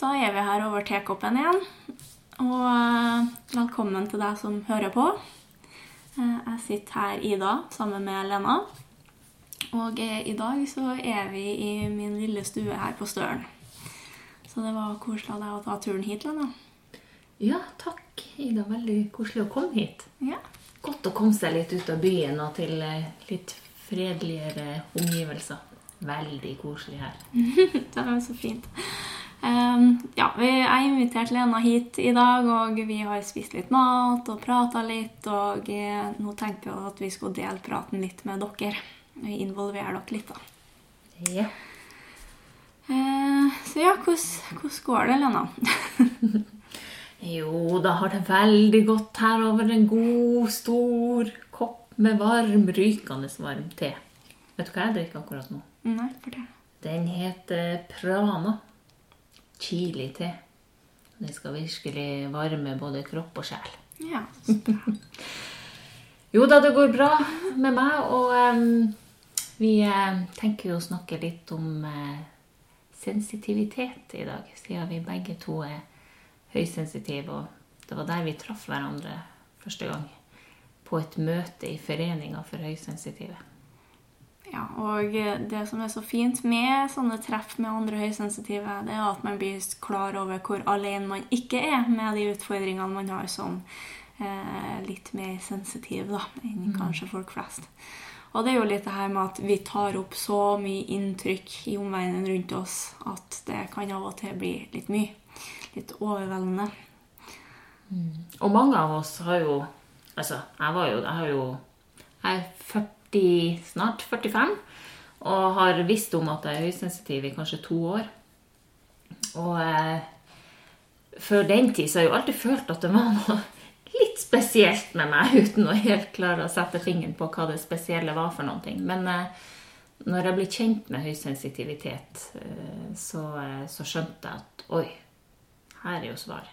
da er vi her over tekoppen igjen. Og eh, velkommen til deg som hører på. Eh, Jeg sitter her, Ida, sammen med Lena. Og eh, i dag så er vi i min lille stue her på Støren. Så det var koselig av deg å ta turen hit, Lena. Ja, takk, Ida. Veldig koselig å komme hit. Ja. Godt å komme seg litt ut av byen og til litt fredeligere omgivelser. Veldig koselig her. Det var så fint. Um, ja, vi, jeg har invitert Lena hit i dag, og vi har spist litt mat og prata litt. Og eh, nå tenkte jeg at vi skulle dele praten litt med dere. Involvere dere litt, da. Ja. Eh, så ja, hvordan går det, Lena? Jo, da har det veldig godt her over en god, stor kopp med varm, rykende varm te. Vet du hva jeg drikker akkurat nå? Nei, fortell. Den heter Prana. Chili-te. Det skal virkelig varme både kropp og sjel. Ja. Jo da, det går bra med meg, og um, vi eh, tenker jo å snakke litt om uh, sensitivitet i dag, siden vi begge to er høysensitive, og det var der vi traff hverandre første gang, på et møte i Foreninga for høysensitive. Ja, og eh, det som er så fint med sånne treff med andre høysensitive, det er at man blir klar over hvor alene man ikke er med de utfordringene man har som eh, litt mer sensitiv da, enn kanskje folk flest. Og det er jo litt det her med at vi tar opp så mye inntrykk i omverdenen rundt oss at det kan av og til bli litt mye. Litt overveldende. Og mange av oss har jo Altså, jeg var jo Jeg, har jo, jeg er 40, snart 45 og har visst om at jeg er høysensitiv i kanskje to år. Og eh, før den tid så har jeg jo alltid følt at det var noe litt spesielt med meg, uten å helt klare å sette fingeren på hva det spesielle var for noe. Men eh, når jeg ble kjent med høysensitivitet, eh, så, eh, så skjønte jeg at oi, her er jo svaret.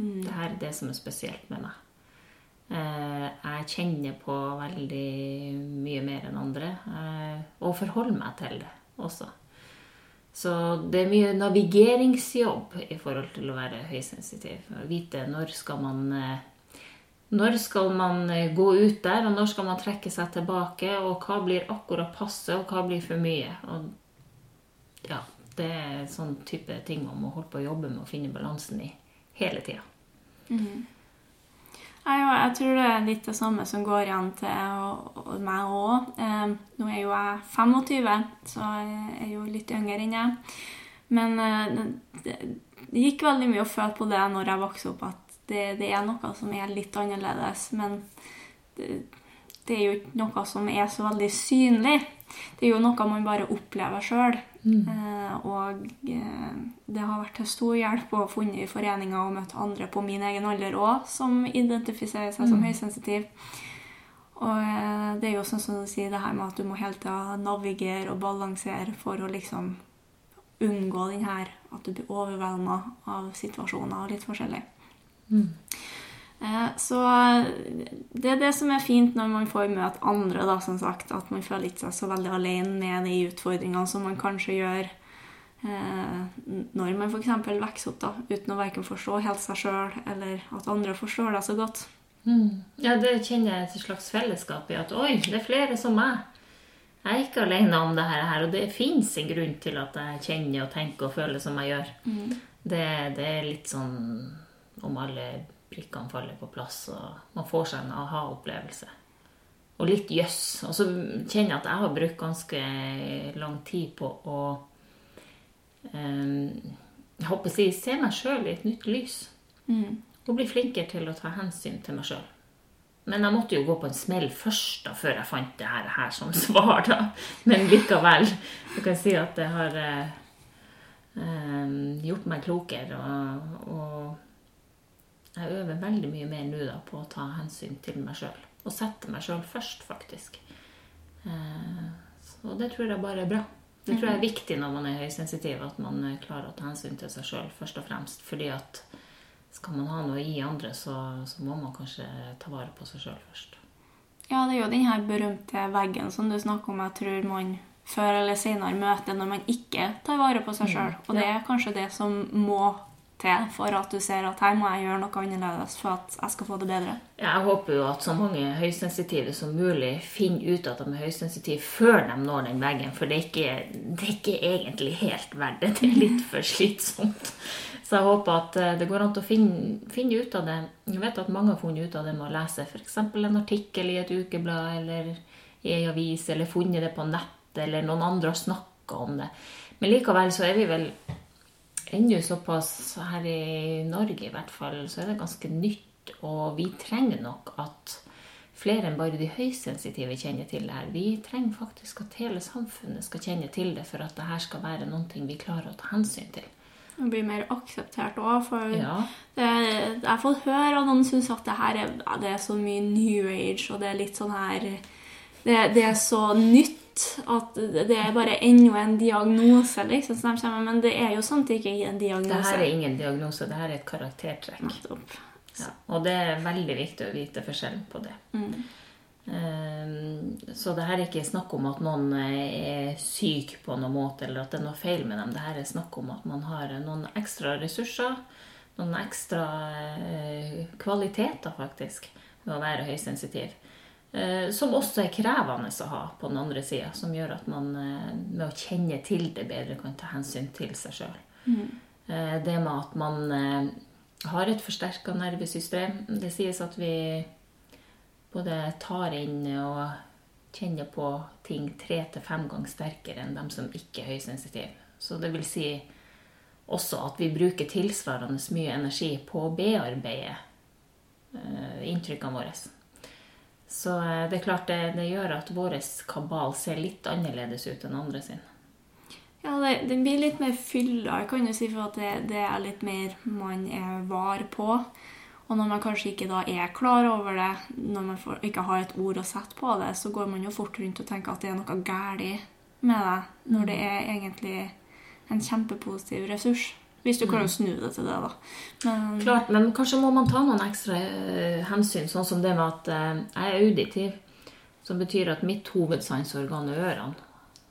Det her er det som er spesielt med meg. Eh, jeg kjenner på veldig mye mer enn andre, eh, og forholder meg til det også. Så det er mye navigeringsjobb i forhold til å være høysensitiv. Å vite når skal man eh, når skal man gå ut der, og når skal man trekke seg tilbake, og hva blir akkurat passe, og hva blir for mye. Og ja, det er sånn type ting man må holde på å jobbe med å finne balansen i hele tida. Mm og jeg tror det er litt det samme som går igjen til meg òg. Nå er jo jeg 25, så jeg er jo litt yngre enn jeg. Men eh, det, det gikk veldig mye å føle på det når jeg vokste opp, at det, det er noe som er litt annerledes. Men det, det er jo ikke noe som er så veldig synlig. Det er jo noe man bare opplever sjøl. Eh, og eh, det har vært til stor hjelp å ha funnet i foreninger og møtt andre på min egen alder òg som identifiserer seg som høysensitiv. Og eh, det er jo sånn som du sier, det her med at du må hele tida navigere og balansere for å liksom unngå den her at du blir overvelda av situasjoner og litt forskjellig. Eh, Så det er det som er fint når man får møte andre, da, som sagt. At man føler ikke seg så veldig alene med de utfordringene som man kanskje gjør eh, når man f.eks. vokser opp da, uten å verken forstå helt seg sjøl, eller at andre forstår deg så godt. Ja, det kjenner jeg et slags fellesskap i. At oi, det er flere som meg. Jeg er ikke alene om det her, og det fins en grunn til at jeg kjenner og tenker og føler som jeg gjør. Det, det er litt sånn om alle prikkene faller på plass, og man får seg en aha-opplevelse. Og litt jøss. Og så kjenner jeg at jeg har brukt ganske lang tid på å um, jeg håper å si, se meg sjøl i et nytt lys. Og bli flinkere til å ta hensyn til meg sjøl. Men jeg måtte jo gå på en smell først da, før jeg fant det her, her som svar. da. Men likevel. Du kan si at det har eh, eh, gjort meg klokere. Og, og jeg øver veldig mye mer nå da, på å ta hensyn til meg sjøl. Og sette meg sjøl først, faktisk. Eh, så det tror jeg bare er bra. Det tror jeg er viktig når man er høysensitiv, at man eh, klarer å ta hensyn til seg sjøl først og fremst. Fordi at skal man ha noe i andre, så, så må man kanskje ta vare på seg sjøl først. Ja, det er jo den her berømte veggen som du snakker om. Jeg tror man før eller senere møter når man ikke tar vare på seg sjøl. Og det er kanskje det som må til for at du ser at her må jeg gjøre noe annerledes for at jeg skal få det bedre. Jeg håper jo at så mange høysensitive som mulig finner ut at de er høysensitive før de når den veggen, for det er ikke, det er ikke egentlig helt verdt det. Det er litt for slitsomt. Så jeg håper at eh, det går an å finne, finne ut av det. Jeg vet at mange har funnet ut av det med å lese f.eks. en artikkel i et ukeblad eller i ei avis, eller funnet det på nett, eller noen andre har snakka om det. Men likevel så er vi vel ennå såpass her i Norge i hvert fall, så er det ganske nytt. Og vi trenger nok at flere enn bare de høysensitive kjenner til det her. Vi trenger faktisk at hele samfunnet skal kjenne til det for at det her skal være noe vi klarer å ta hensyn til. Det blir mer akseptert òg. For Ja. det, jeg har fått høre at noen syns at det her er, det er så mye new age, og det er litt sånn her Det, det er så nytt at det er bare enda en diagnose, liksom. som de kommer med, Men det er jo samtidig ikke en Det her er ingen diagnose, det her er et karaktertrekk. Ja. Og det er veldig viktig å vite forskjellen på det. Mm. Ehm, Så det her er ikke snakk om at noen er syk på noen måte, eller at det er noe feil med dem. Det her er snakk om at man har noen ekstra ressurser, noen ekstra eh, kvaliteter, faktisk, ved å være høysensitiv. Eh, Som også er krevende å ha på den andre sida, som gjør at man eh, med å kjenne til det bedre kan ta hensyn til seg sjøl. Det med at man eh, har et forsterka nervesystem. Det sies at vi både tar inn og kjenner på ting tre til fem ganger sterkere enn dem som ikke er høysensitive. Så det vil si også at vi bruker tilsvarende mye energi på å bearbeide eh, inntrykkene våre. Så eh, det er klart det, det gjør at vår kabal ser litt annerledes ut enn andre sin. Ja, det, den blir litt mer fylla, kan du si, for at det, det er litt mer man er var på. Og når man kanskje ikke da er klar over det, når man får, ikke har et ord å sette på det, så går man jo fort rundt og tenker at det er noe galt med det, når det er egentlig en kjempepositiv ressurs. Hvis du klarer å snu det til det, da. Men Klart, men kanskje må man ta noen ekstra eh, hensyn, sånn som det med at eh, jeg er auditiv, som betyr at mitt hovedsanseorgan er ørene.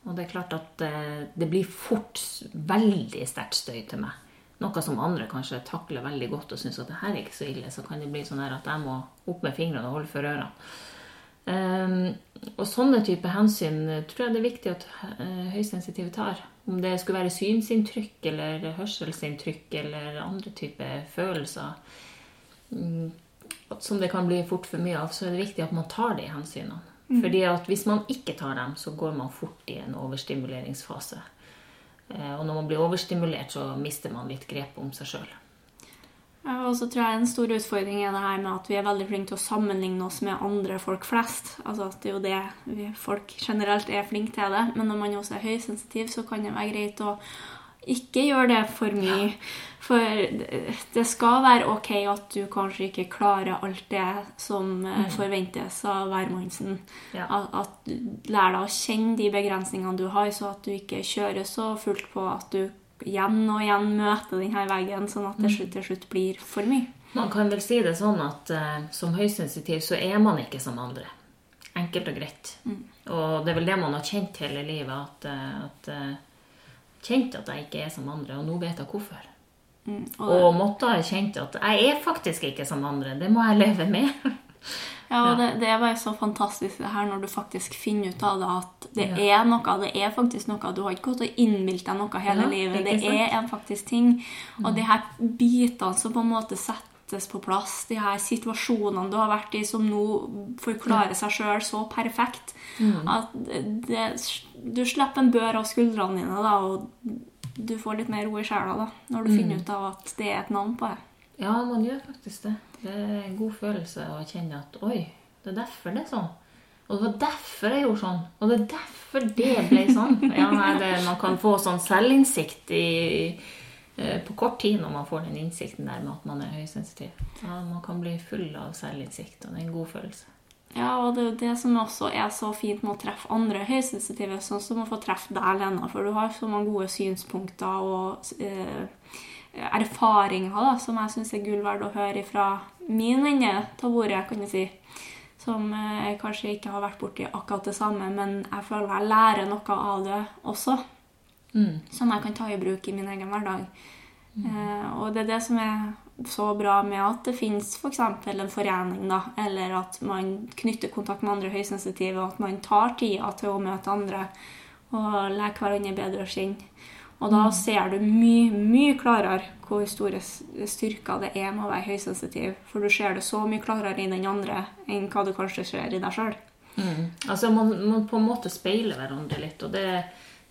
Og det er klart at eh, det blir fort veldig sterkt støy til meg. Noe som andre kanskje takler veldig godt og syns at det her er ikke så ille. Så kan det bli sånn at jeg må opp med fingrene og holde for ørene. Ehm, og sånne type hensyn eh, tror jeg det er viktig at eh, høysensitive tar. Om det skulle være synsinntrykk eller hørselsinntrykk eller andre typer følelser mm, som det kan bli fort for mye av, så er det viktig at man tar de hensynene. Fordi at hvis man ikke tar dem, så går man fort i en overstimuleringsfase. Eh, Og når man blir overstimulert, så mister man litt grep om seg sjøl. Og så tror jeg en stor utfordring er det her med at vi er veldig flinke til å sammenligne oss med andre folk flest. Altså at det er jo det vi folk generelt er flinke til det. Men når man også er høysensitiv, så kan det være greit å ikke gjøre det for mye. For det- skal være ok at du kanskje ikke klarer alt det som eh, forventes av hvermannsen. Ja. At, at lærer deg å kjenne de begrensningene du har, så at du ikke kjører så fullt på at du igjen og igjen møte denne veggen, sånn at det slutt, til slutt blir for mye. Man kan vel si det sånn at uh, som høysensitiv så er man ikke som andre. Enkelt og greit. Og det er vel det man har kjent hele livet. At, eh, at eh, Kjent at jeg ikke er som andre, og nå vet jeg hvorfor. Mm, og Og måtte ha kjent at jeg er faktisk ikke som andre. Det må jeg leve med. Ja, og det, det er bare så fantastisk det her når du faktisk finner ut av det at det Ja. er noe, det er faktisk noe. Du har ikke gått og innbilt deg noe hele Ja, livet. Det er en faktisk ting. Og de her bitene som på en måte settes på plass, de her situasjonene du har vært i som nå forklarer seg sjøl så perfekt, at det, du slipper en bør av skuldrene dine, da, og du får litt mer ro i sjela da, når du finner ut av at det er et navn på det. Ja, man gjør faktisk det. Det er en god følelse å kjenne at oi, det er derfor det er sånn. Og det var derfor jeg gjorde sånn. Og det er derfor det ble sånn. Ja, nei, det, man kan få sånn selvinnsikt i, eh, på kort tid når man får den innsikten der med at man er høysensitiv. Ja, man kan bli full av selvinnsikt, og det er en god følelse. Ja, og det er jo det som også er så fint med å treffe andre høysensitive, sånn som å få treffe deg, Lena, for du har så mange gode synspunkter og eh, erfaringer da, som jeg syns er gull verdt å høre fra min ende av bordet, kan du si. Som eh, jeg kanskje ikke har vært borti akkurat det samme, men jeg føler jeg lærer noe av det også. Mm. Som jeg kan ta i bruk i min egen hverdag. Eh, og det er det som er så bra med at det finnes f.eks. For en forening, da, eller at man knytter kontakt med andre høysensitive, og at man tar tida til å møte andre og lære hverandre bedre å kjenne. Og da ser du mye, mye klarere hvor store styrker det er med å være høysensitiv. For du ser det så mye klarere i den andre enn hva du kanskje ser i deg sjøl. Mm. Altså, man, man på en måte speiler hverandre litt, og det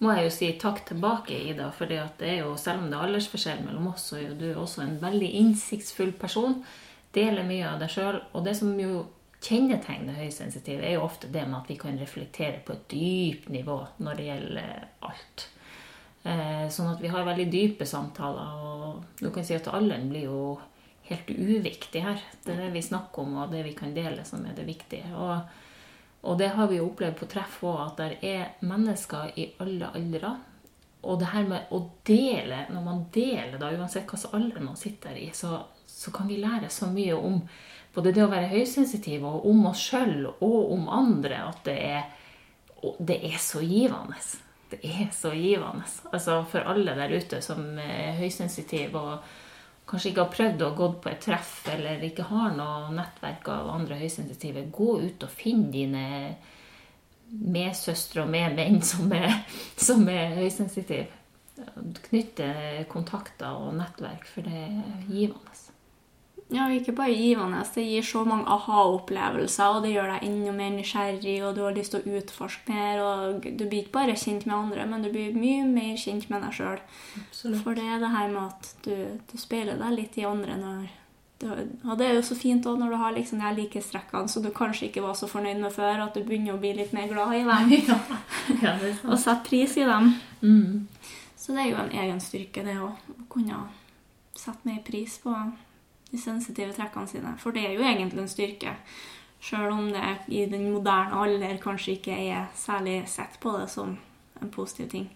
må jeg jo si takk tilbake, Ida. For det er jo, selv om det er aldersforskjell mellom oss, så er jo du også en veldig innsiktsfull person. Deler mye av deg sjøl. Og det som jo kjennetegner høysensitive, er jo ofte det med at vi kan reflektere på et dypt nivå når det gjelder alt. Eh, sånn at vi har veldig dype samtaler, og du kan si at alderen blir jo helt uviktig her. Det er det vi snakker om, og det vi kan dele, som er det viktige. Og og det har vi jo opplevd på treff òg, at det er mennesker i alle aldre. Og det her med å dele, når man deler, da, uansett hvilken alder man sitter i, så, så kan vi lære så mye om både det å være høysensitiv, og om oss sjøl og om andre, at det er, det er så givende. Det er så givende. Altså for alle der ute som er høysensitive og kanskje ikke har prøvd å gå på et treff, eller ikke har noe nettverk av andre høysensitive, gå ut og finn dine medsøstre og medmenn som er, som er høysensitive. Knytte kontakter og nettverk, for det er givende. Ja, ikke bare givende. Det gir så mange aha-opplevelser, og det gjør deg enda mer nysgjerrig, og du har lyst til å utforske mer. og Du blir ikke bare kjent med andre, men du blir mye mer kjent med deg sjøl. For det er det her med at du, du speiler deg litt i andre når du, Og det er jo så fint også når du har liksom de likestrekkene som du kanskje ikke var så fornøyd med før, at du begynner å bli litt mer glad i dem Ja, ja og sette pris i dem. Mm. Så det er jo en egen styrke, det å kunne sette mer pris på de sensitive trekkene sine. For det er jo egentlig en styrke. Sjøl om det i den moderne alder kanskje ikke er særlig sett på det som en positiv ting.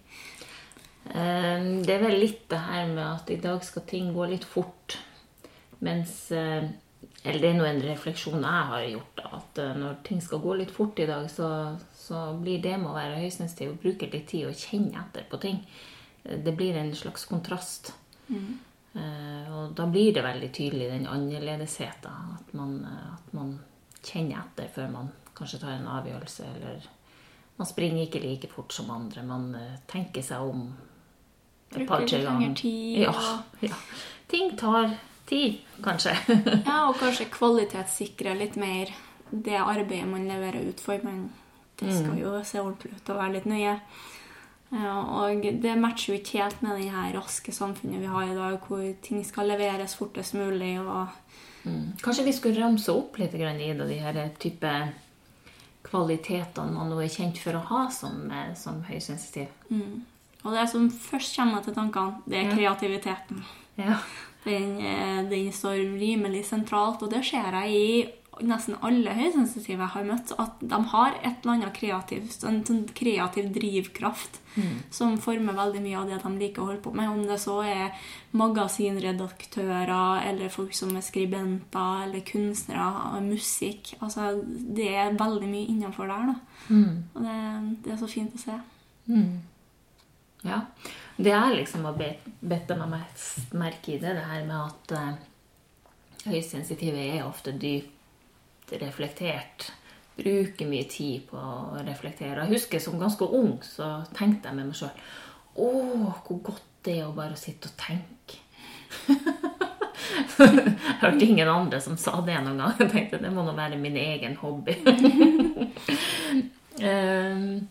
Eh, Det er vel litt det her med at i dag skal ting gå litt fort. Mens eh, Eller det er nå en refleksjon jeg har gjort. At eh, når ting skal gå litt fort i dag, så, så blir det med å være høysensitiv og bruke litt tid og kjenne etter på ting. Det blir en slags kontrast. Eh, Og da blir det veldig tydelig den annerledesheten. At man, eh, at man kjenner etter før man kanskje tar en avgjørelse. Eller man springer ikke like fort som andre. Man eh, tenker seg om et par-tre ganger. tid, Ja, ja. Ting tar tid, kanskje. Ja, og kanskje kvalitetssikre litt mer det arbeidet man leverer ut for. Men det skal jo se ordentlig ut og være litt nøye. Ja, og det matcher jo ikke helt med det her raske samfunnet vi har i dag, hvor ting skal leveres fortest mulig. og Mm. Kanskje vi skulle ramse opp litt grann i de her type kvalitetene man nå er kjent for å ha som, eh, som høysensitiv. Og det som først kommer til tankene, det er kreativiteten. Ja. Den, eh, den står rimelig sentralt, og det ser jeg i nesten alle høysensitive jeg har møtt, at de har et eller annet kreativt, en sånn kreativ drivkraft som former veldig mye av det de liker å holde på med. Om det så er magasinredaktører, eller folk som er skribenter, eller kunstnere, musikk. Altså, det er veldig mye innenfor der, da. Og det, det er så fint å se. Ja. Det er liksom å bette meg mest merke i, det det her med at eh, høysensitive er ofte dypt reflektert. Bruker mye tid på å reflektere. Jeg husker som ganske ung så tenkte jeg med meg sjøl Å, hvor godt det er å bare sitte og tenke. Jeg hørte ingen andre som sa det noen gang. Jeg tenkte det må nå være min egen hobby. Ehm,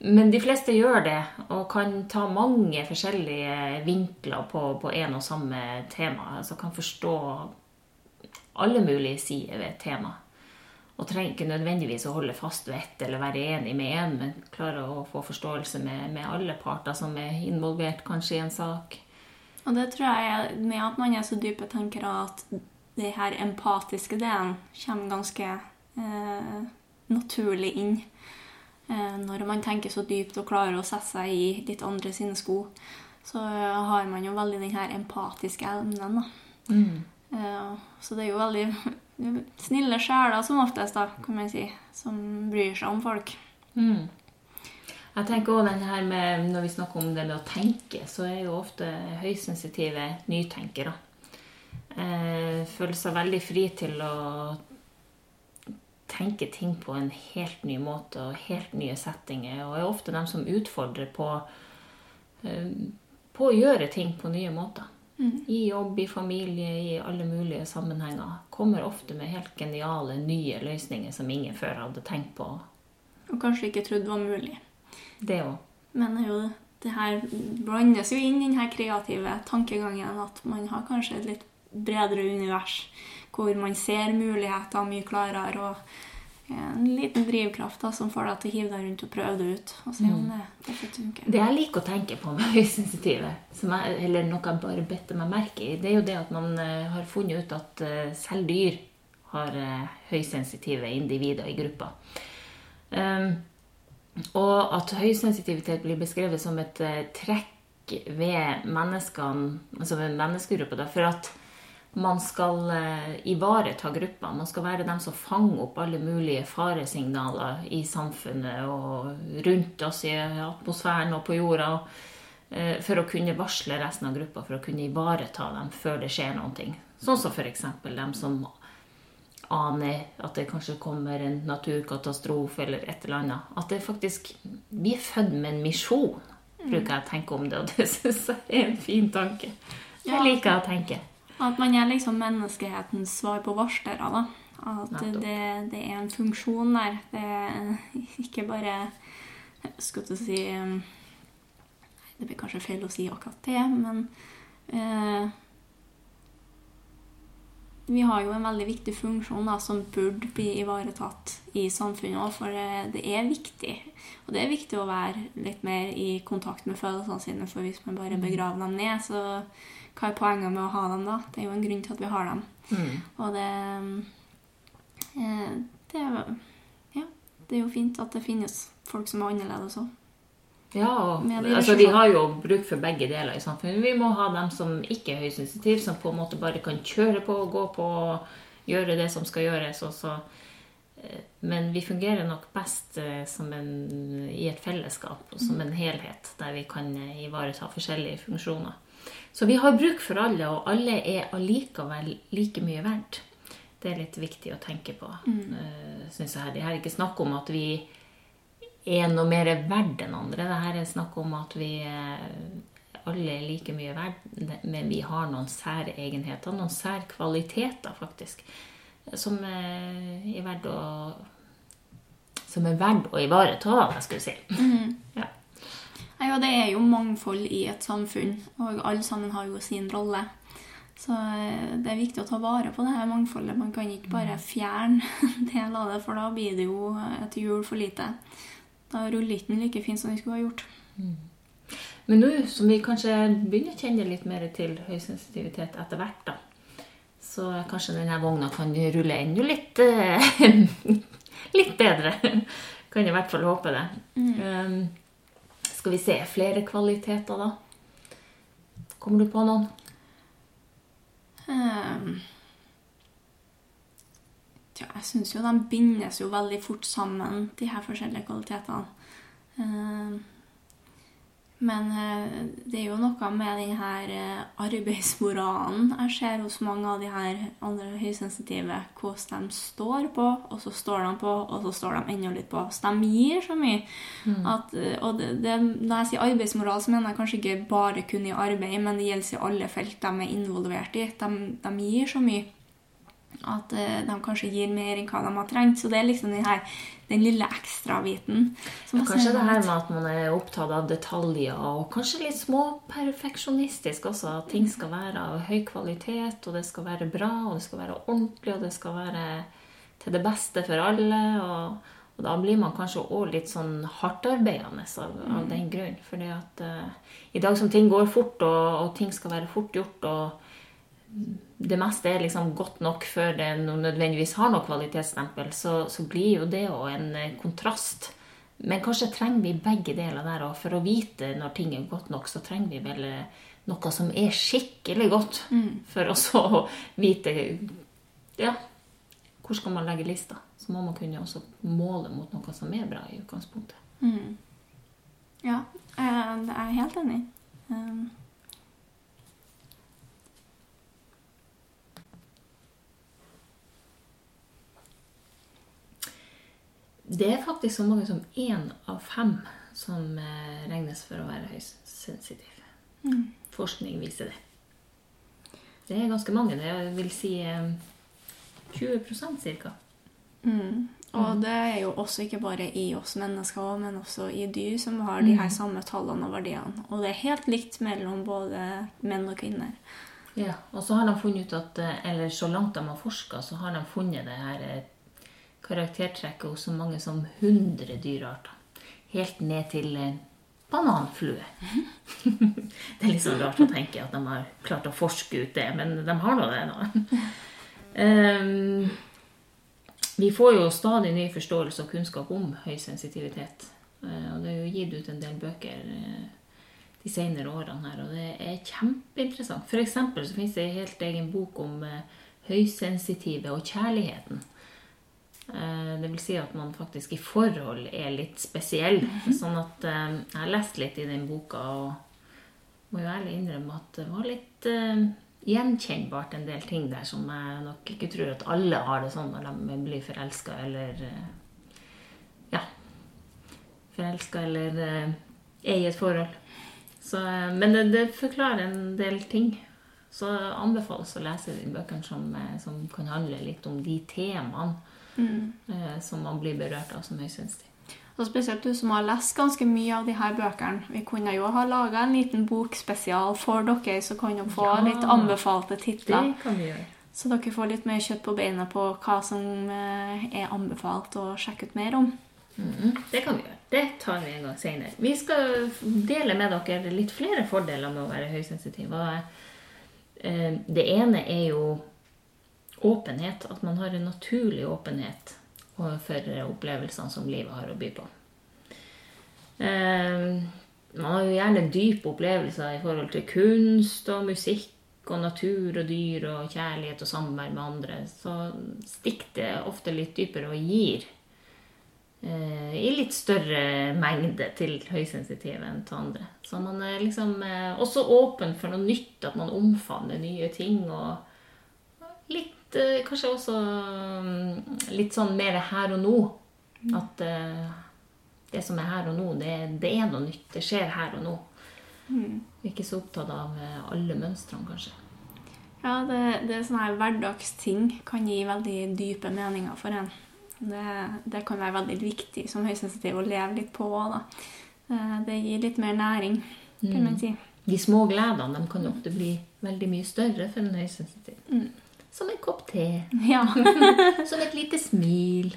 Men de fleste gjør det, og kan ta mange forskjellige vinkler på, på en og samme tema. Altså kan forstå alle mulige sider ved et tema. Og trenger ikke nødvendigvis å holde fast ved ett eller være enig med én, men klare å få forståelse med, med alle parter som er involvert kanskje i en sak. Og det tror jeg med at man er så dype tenkere at det her empatiske delen kommer ganske eh, naturlig inn. Eh, når man tenker så dypt og klarer å sette seg i litt andre sine sko, så har man jo veldig den her empatiske evnen. da. Eh, så det er jo veldig, snille sjeler som oftest, da, kan man si. Som bryr seg om folk. Mm. Jeg tenker også den her med, Når vi snakker om det med å tenke, så er jo ofte høysensitive nytenkere. Eh, føler seg veldig fri til å tenke ting på en helt ny måte og helt nye settinger. Og er ofte dem som utfordrer på, eh, på å gjøre ting på nye måter. Mm. I jobb, i familie, i alle mulige sammenhenger. Kommer ofte med helt geniale, nye løsninger som ingen før hadde tenkt på. Og kanskje ikke trodd var mulig. Det òg. Men jo, det her blandes jo inn i denne kreative tankegangen at man har kanskje et litt bredere univers hvor man ser muligheter mye klarere. og en liten drivkraft da, som får deg til å hive deg rundt og prøve det ut. og se om det, det funker. Det jeg liker å tenke på med høysensitive, som jeg, eller noe jeg bare bedte meg merke i, det er jo det at man eh, har funnet ut at eh, selv dyr har eh, høysensitive individer i gruppa. Um, og at høysensitivitet blir beskrevet som et trekk ved menneskene, altså ved menneskegruppa. For at man skal eh, ivareta gruppa. Man skal være dem som fanger opp alle mulige faresignaler i samfunnet og rundt oss i atmosfæren og på jorda. eh, For å kunne varsle resten av gruppa, for å kunne ivareta dem før det skjer noe. Sånn som f.eks. dem som aner at det kanskje kommer en naturkatastrofe eller et eller annet. At det faktisk Vi er født med en misjon, bruker jeg å tenke om det, og det syns jeg er en fin tanke. Jeg liker å tenke. At man er liksom menneskehetens svar på varslere. da. At det, det, er en funksjon der. Det er ikke bare Skal du si um, Det blir kanskje feil å si akkurat det, men eh, vi har jo en veldig viktig funksjon da, som burde bli ivaretatt i samfunnet òg, for det, det er viktig. Og det er viktig å være litt mer i kontakt med følelsene sine, for hvis man bare begraver dem ned, så hva er poenget med å ha dem da? Det er jo en grunn til at vi har dem. Mm. Og det eh, det, ja, det er jo fint at det finnes folk som er annerledes òg. Ja, og, altså, vi har jo bruk for begge deler i samfunnet. Vi må ha dem som ikke er høysensitive, som på en måte bare kan kjøre på og gå på og gjøre det som skal gjøres. Og så, men vi fungerer nok best eh, som en, i et fellesskap og som en helhet, der vi kan eh, ivareta forskjellige funksjoner. Så vi har bruk for alle, og alle er allikevel like mye verdt. Det er litt viktig å tenke på, mm. synes jeg. Det her er ikke snakk om at vi er noe mer verdt enn andre. Det her er snakk om at vi eh, alle er like mye verdt, men vi har noen særegenheter, noen særkvaliteter faktisk, som er, er verdt å som er verdt å ivareta, da, jeg skulle si. Ja. ja. det er jo mangfold i et samfunn, og alle sammen har jo sin rolle. Så eh, det er viktig å ta vare på det her mangfoldet. Man kan ikke bare fjerne en del av det, for da blir det jo et hjul for lite. Da ruller ikke den like fint som den skulle ha gjort. Men nå som vi kanskje begynner å kjenne litt mer til høysensitivitet etter hvert, da, så kanskje denne vogna kan rulle enda litt eh, litt bedre. Kan i hvert fall håpe det. Um, skal vi se flere kvaliteter, da? Kommer du på noen? Um, ja, jeg syns jo de bindes jo veldig fort sammen, de her forskjellige kvalitetene. Ehm, Men eh, det er jo noe med den her eh, arbeidsmoralen jeg ser hos mange av de her andre høysensitive. Hvordan de står på, og så står de på, og så står de enda litt på. Så de gir så mye. At, eh, og det, det, når jeg sier arbeidsmoral, så mener jeg kanskje ikke bare kun i arbeid, men det gjelder i alle felt de er involvert i. De, de gir så mye at eh, de kanskje gir mer enn hva de har trengt. Så det er liksom den, her, den lille ekstrabiten. Ja, Kanskje det her med at man er opptatt av detaljer, og kanskje litt småperfeksjonistisk også. At ting skal være av høy kvalitet, og det skal være bra, og det skal være ordentlig, og det skal være til det beste for alle. Og, og da blir man kanskje òg litt sånn hardtarbeidende av, av den grunn. Fordi at uh, i dag som ting går fort, og, og ting skal være fort gjort, og det meste er liksom godt nok før det nødvendigvis har noe kvalitetsstempel, så, så blir jo det òg en eh, kontrast. Men kanskje trenger vi begge deler der òg. For å vite når ting er godt nok, så trenger vi vel eh, noe som er skikkelig godt. For å så vite ja, hvor skal man legge lista? Så må man kunne også måle mot noe som er bra i utgangspunktet. Mm. Ja, eh, jeg er helt enig. Um, Det er faktisk så mange som én av fem som eh, regnes for å være høysensitiv. mm. Forskning viser det. Det er ganske mange. Det vil si eh, 20 ca. Mm. Og det er jo også ikke bare i oss mennesker, men også i dyr som har de her samme tallene og verdiene. Og det er helt likt mellom både menn og kvinner. Ja, og så har de funnet ut at, eh, eller så langt de har forska, så har de funnet det her eh, karaktertrekket hos så mange som 100 dyrearter. Helt ned til eh, bananflue. det er litt så rart å tenke at de har klart å forske ut det, men de har nå det. nå. Ehm, vi får jo stadig ny forståelse og kunnskap om høysensitivitet. Eh, Og det er jo gitt ut en del bøker eh, de senere årene her, og det er kjempeinteressant. For eksempel så finnes det en helt egen bok om høysensitive og kjærligheten. Eh, Det vil si at man faktisk i forhold er litt spesiell. Sånn at eh, jeg har lest litt i den boka og må jo ærlig innrømme at det var litt eh, gjenkjennbart en del ting der som jeg nok ikke tror at alle har det sånn når de blir forelska eller Ja. Forelska eller er i et forhold. Så, men det, det forklarer en del ting. Så anbefales å lese de bøkene som, som kan handle litt om de temaene eh, som man blir berørt av som høysensitiv. Og spesielt du som har lest ganske mye av de her bøkene. Vi kunne jo ha laga en liten bokspesial for dere, så kan dere få Ja. litt anbefalte titler. Det kan vi gjøre. Så dere får litt mer kjøtt på beina på hva som eh, er anbefalt å sjekke ut mer om. Mm, Det kan vi gjøre. Det tar vi en gang senere. Vi skal dele med dere litt flere fordeler med å være høysensitiv. Eh, det ene er jo åpenhet. At man har en naturlig åpenhet overfor opplevelsene som livet har å by på. Eh, man har jo gjerne dype opplevelser i forhold til kunst og musikk og natur og dyr og kjærlighet og samvær med andre. Så stikker det ofte litt dypere og gir eh, i litt større mengde til høysensitive enn til andre. Så man er liksom eh, også åpen for noe nytt, at man omfavner nye ting. Og litt, eh, kanskje også mm, litt sånn mer her og nå. At eh, det som er her og nå, det, det er noe nytt. Det skjer her og nå. Ikke så opptatt av eh, alle mønstrene, kanskje. Ja, det, det er sånne her hverdagsting kan gi veldig dype meninger for en. Det, det kan være veldig viktig som høysensitiv å leve litt på òg, da. Det gir litt mer næring, kan man si. De små gledene de kan ofte bli veldig mye større for en høysensitiv. Som en kopp te. Ja. Som et lite smil.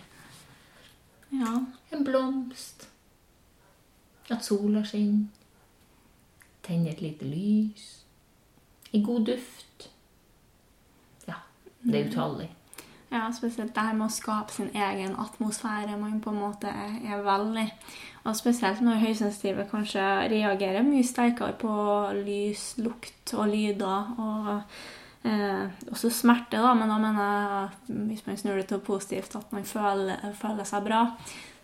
ja. En blomst. At sola skinner. Tenne et lite lys. En god duft. Ja, det er utallig. Ja, spesielt det her med å skape sin egen atmosfære man på en måte er veldig. Og spesielt når høysensitive kanskje reagerer mye sterkere på lys, lukt og lyder. Og eh, også smerte, da, men da mener jeg, hvis man snur det til positivt, at man føler, føler seg bra.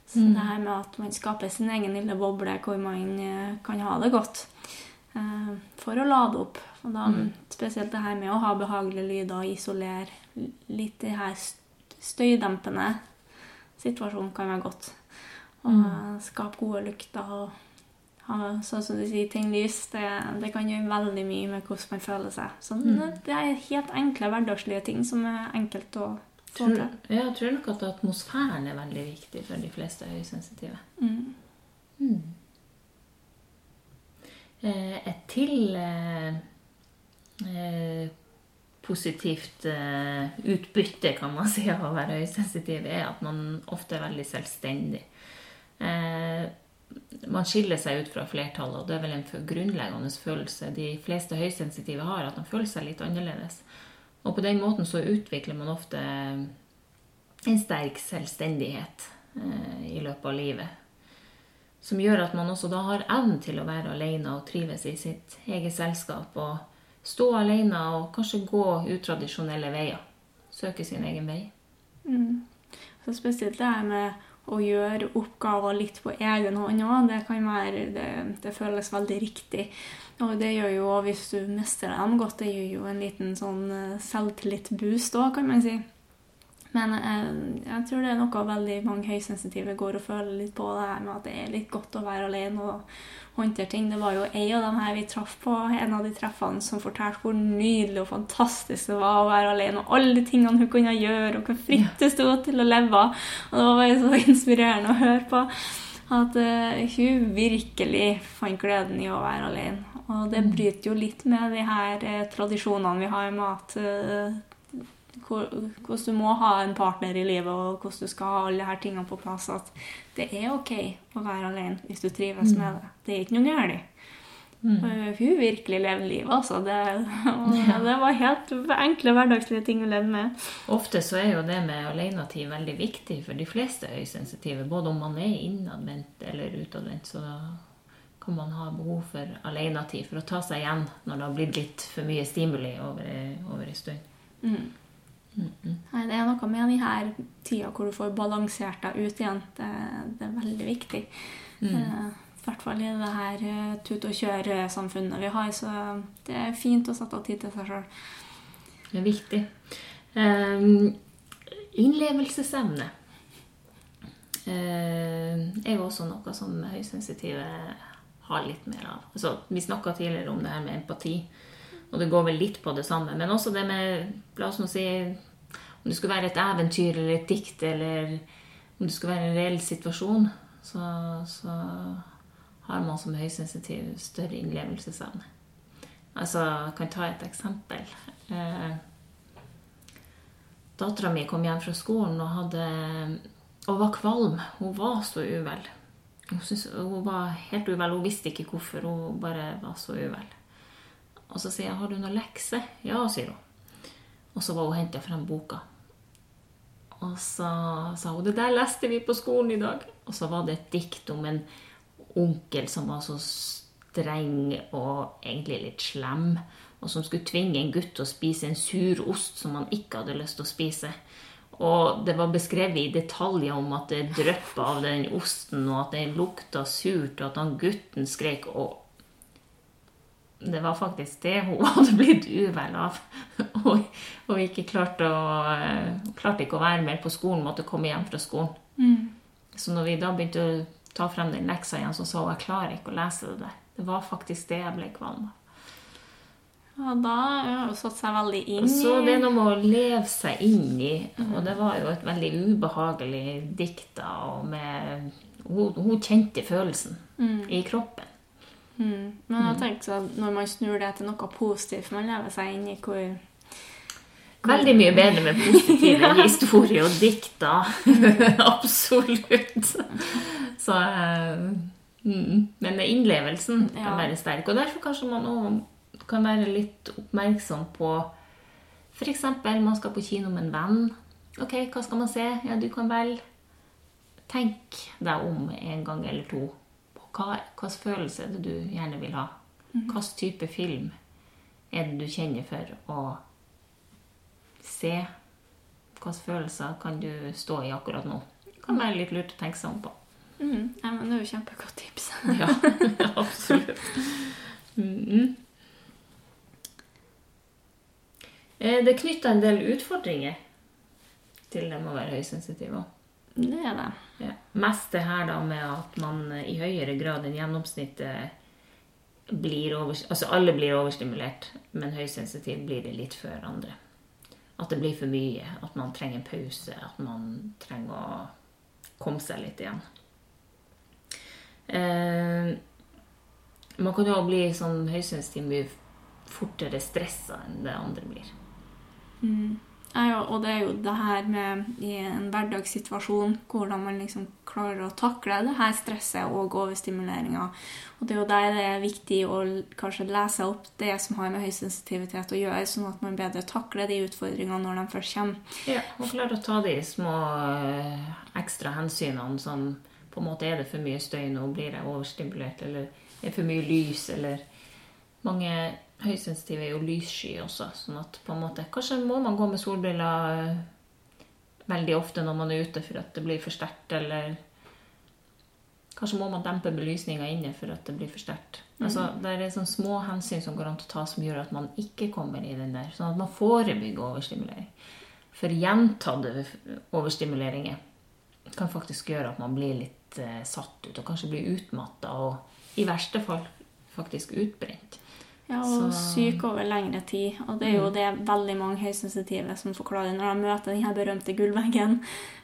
Så det her med at man skaper sin egen lille boble hvor man eh, kan ha det godt. Eh, for å lade opp. Og da, Spesielt det her med å ha behagelige lyder og isolere. Litt det her støydempende situasjonen kan være godt. Og mm. skape gode lukter og ha, sånn som du sier, ting lys. Det, det kan gjøre veldig mye med hvordan man føler seg. Sånn, det, det er helt enkle hverdagslige ting som er enkelt å få til. ja, jeg tror nok at atmosfæren er veldig viktig for de fleste høysensitive. Mm. Mm. Et til eh, eh, positivt eh, utbytte, kan man si, av å være høysensitiv, er at man ofte er veldig selvstendig. Eh, man skiller seg ut fra flertallet, og det er vel en grunnleggende følelse de fleste høysensitive har, at de føler seg litt annerledes. Og på den måten så utvikler man ofte en sterk selvstendighet eh, i løpet av livet. Som gjør at man også da har evnen til å være alene og trives i sitt eget selskap. Og stå alene og kanskje gå utradisjonelle veier. Søke sin egen vei. Mm. Så spesielt det her med å gjøre oppgaver litt på egen hånd òg, det kan være det, det, føles veldig riktig. Og det gjør jo, hvis du mestrer dem godt, det gjør jo en liten sånn eh, selvtillit-boost òg, kan man si. Men eh, jeg, tror det er noe veldig mange høysensitive går og føler litt på, det her med at det er litt godt å være alene og håndtere ting. Det var jo ei av dem her vi traff på en av de treffene, som fortalte hvor nydelig og fantastisk det var å være alene, og alle de tingene hun kunne gjøre, og hvor fritt det sto til å leve. Og det var bare så inspirerende å høre på. At eh, hun virkelig fant gleden i å være alene. Og det mm. bryter jo litt med de her eh, tradisjonene vi har med at uh, hvordan du må ha en partner i livet, og hvordan du skal ha alle disse tingene på plass. At det er OK å være alene hvis du trives mm. med det. Det er ikke noe galt. Mm. Hun virkelig lever livet, altså. Det, det, var helt enkle, hverdagslige ting å leve med. Ofte så er jo det med alenetid veldig viktig for de fleste høysensitive. Både om man er innadvendt eller utadvendt, så kan man ha behov for alenetid for å ta seg igjen når det har blitt litt for mye stimuli over, over en stund. Mm. Nei, det er noe med denne tida hvor du får balansert deg ut igjen. Det, det er veldig viktig. Mm. Eh, I hvert fall i det her uh, tut og kjør-samfunnet vi har. Så det er fint å sette av tid til seg sjøl. Det er viktig. Um, innlevelsesevne uh, er jo også noe som høysensitive har litt mer av. Altså, vi snakka tidligere om det her med empati. Og det går vel litt på det samme. Men også det med La oss nå si om det skulle være et eventyr eller et dikt, eller om det skulle være en reell situasjon, så, så har man som høysensitiv større innlevelsesevne. Altså, jeg kan ta et eksempel. Eh, Dattera mi kom hjem fra skolen og, hadde, og var kvalm. Hun var så uvel. Hun, synes, hun var helt uvel. Hun visste ikke hvorfor. Hun bare var så uvel. Og så sier jeg 'Har du noen lekser?' 'Ja', sier hun. Og så var hun henta frem boka. Og så sa hun 'Det der leste vi på skolen i dag'. Og så var det et dikt om en onkel som var så streng og egentlig litt slem, og som skulle tvinge en gutt til å spise en sur ost som han ikke hadde lyst til å spise. Og det var beskrevet i detaljer om at det dryppa av den osten, og at den lukta surt, og at han gutten skrek. Og det var faktisk det hun hadde blitt uvel av. og, og ikke klarte, å, eh, klarte ikke å være mer på skolen, måtte komme hjem fra skolen. Mm. Så når vi da begynte å ta frem den leksa igjen, så sa hun jeg klarer ikke å lese det der. Det var faktisk det jeg ble kvalm av. Ja, da har hun satt seg veldig inn i Så det er noe med å leve seg inn i. Mm. Og det var jo et veldig ubehagelig dikt. da, og med, hun, hun kjente følelsen mm. i kroppen. Mm. Men jeg tenkte at når man snur det til noe positivt Man lever seg inn i hvor, Veldig mye bedre med positive historier og dikta. Absolutt. Så mm. Men innlevelsen ja. kan være sterk. Og derfor kanskje man òg kan være litt oppmerksom på F.eks. man skal på kino med en venn. Ok, hva skal man se? Ja, du kan vel tenke deg om en gang eller to hva hvilken følelse er det du gjerne vil ha? Mhm. Hvilken type film er det du kjenner for å se? Hvilke følelser kan du stå i akkurat nå? Det kan være litt lurt å tenke seg om på. Mm. Ja, men det er jo kjempegodt tips. ja, absolutt. Mm. Det er knytta en del utfordringer til det å være høysensitiv òg. Det er det. Ja. Mest det her da med at man i høyere grad enn gjennomsnittet blir over, Altså alle blir overstimulert, men høysensitiv blir det litt før andre. At det blir for mye. At man trenger en pause. At man trenger å komme seg litt igjen. Eh, man kan jo bli sånn høysensitiv mye fortere stressa enn det andre blir. Mm. Ja, og det er jo det her med i en hverdagssituasjon hvordan man liksom klarer å takle det her stresset og overstimuleringa. Og det er jo der det er viktig å kanskje lese opp det som har med høysensitivitet å gjøre, sånn at man bedre takler de utfordringene når de først kommer. Ja, og klarer å ta de små eh, ekstra hensynene som på en måte er det for mye støy nå, blir jeg overstimulert, eller er det for mye lys, eller mange høysensitive er jo lyssky også. sånn at på en måte, Kanskje må man gå med solbriller veldig ofte når man er ute for at det blir for sterkt, eller Kanskje må man dempe belysninga inne for at det blir for sterkt. Altså, det er sånne små hensyn som går an til å ta, som gjør at man ikke kommer i den der. Sånn at man forebygger overstimulering. For gjentatte overstimuleringer kan faktisk gjøre at man blir litt eh, satt ut, og kanskje blir utmatta, og i verste fall faktisk utbrent. Ja, og Så- syk over lengre tid. Og det er jo det veldig mange høysensitive som forklarer når de møter den berømte gullveggen.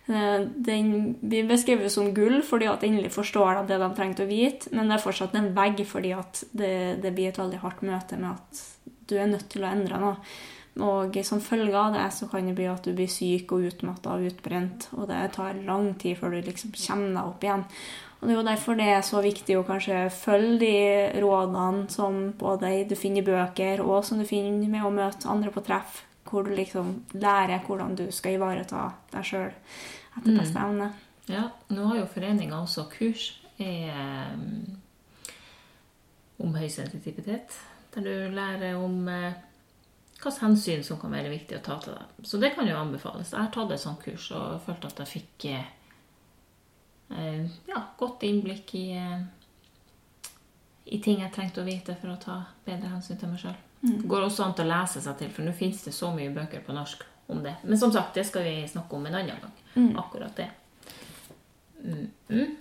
Eh, Den blir beskrevet som gull fordi at endelig forstår de det de trengte å vite, men det er fortsatt en vegg fordi at det, det blir et veldig hardt møte med at du er nødt til å endre noe. Og som følge av det så kan det bli at du blir syk og utmatta og utbrent, og det tar lang tid før du liksom kommer deg opp igjen. Og Det er jo derfor det er så viktig å kanskje følge de rådene som både du finner i bøker, og som du finner med å møte andre på treff, hvor du liksom lærer hvordan du skal ivareta deg sjøl etter beste evne. Ja, nå har jo foreninga også kurs i, um, om høysensitivitet, der du lærer om uh, hvilke hensyn som kan være viktig å ta til deg. Så det kan jo anbefales. Jeg har tatt et sånt kurs og følte at jeg fikk eh, eh, ja, godt innblikk i, eh, i ting jeg trengte å vite for å ta bedre hensyn til meg sjøl. Det går også an å lese seg til, for nå finnes det så mye bøker på norsk om det. Men som sagt, det skal vi snakke om en annen gang. Akkurat det. Mm.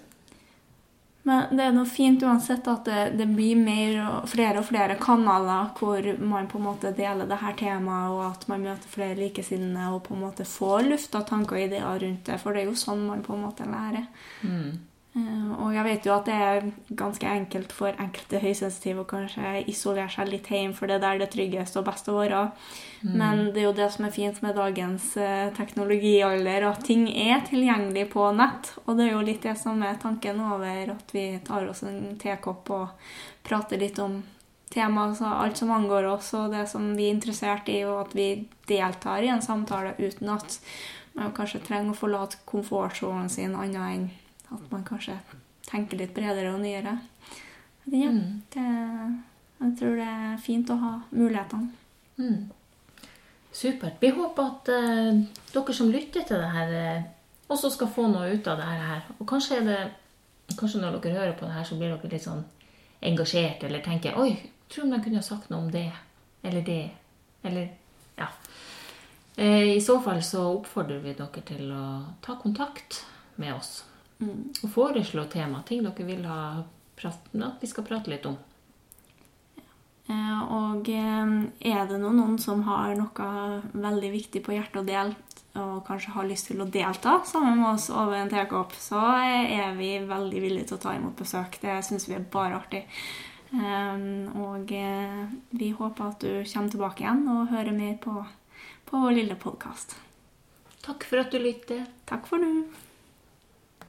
Men det er noe fint uansett at det, det blir mer og flere og flere kanaler hvor man på en måte deler det her temaet, og at man møter flere likesinnede og på en måte får lufta tanker og ideer rundt det. For det er jo sånn man på en måte lærer. Mm. Eh, Og jeg vet jo at det er ganske enkelt for enkelte høysensitive å kanskje isolere seg litt hjemme, for det er der det tryggeste tryggest og best å være. Men det er jo det som er fint med dagens eh, teknologialder, at ting er tilgjengelig på nett. Og det er jo litt det som er tanken over at vi tar oss en tekopp og prater litt om tema, altså alt som angår oss, og det som vi er interessert i, og at vi deltar i en samtale uten at man kanskje trenger å forlate komfortsonen sin annet enn at man kanskje tenker litt bredere og nyere. Ja, Mm. det, jeg tror det er fint å ha mulighetene. Mm. Supert. Vi håper at uh, dere som lytter til det her, uh, også skal få noe ut av det her. Og kanskje, det, kanskje når dere hører på det her, så blir dere litt sånn engasjert, eller tenker Oi, tror jeg kunne sagt noe om det, eller det, eller Ja. Uh, I så fall så oppfordrer vi dere til å ta kontakt med oss. Og foreslå tema, ting dere vil ha prat, at vi skal prate litt om. Eh, Og eh, er det noen som har noe veldig viktig på hjertet å dele, og kanskje har lyst til å delta sammen med oss over en tekopp, så er vi veldig villige til å ta imot besøk. Det syns vi er bare artig. Eh, Og vi håper at du kommer tilbake igjen og hører mer på, på vår lille podkast. Takk for at du lytter. Takk for nå.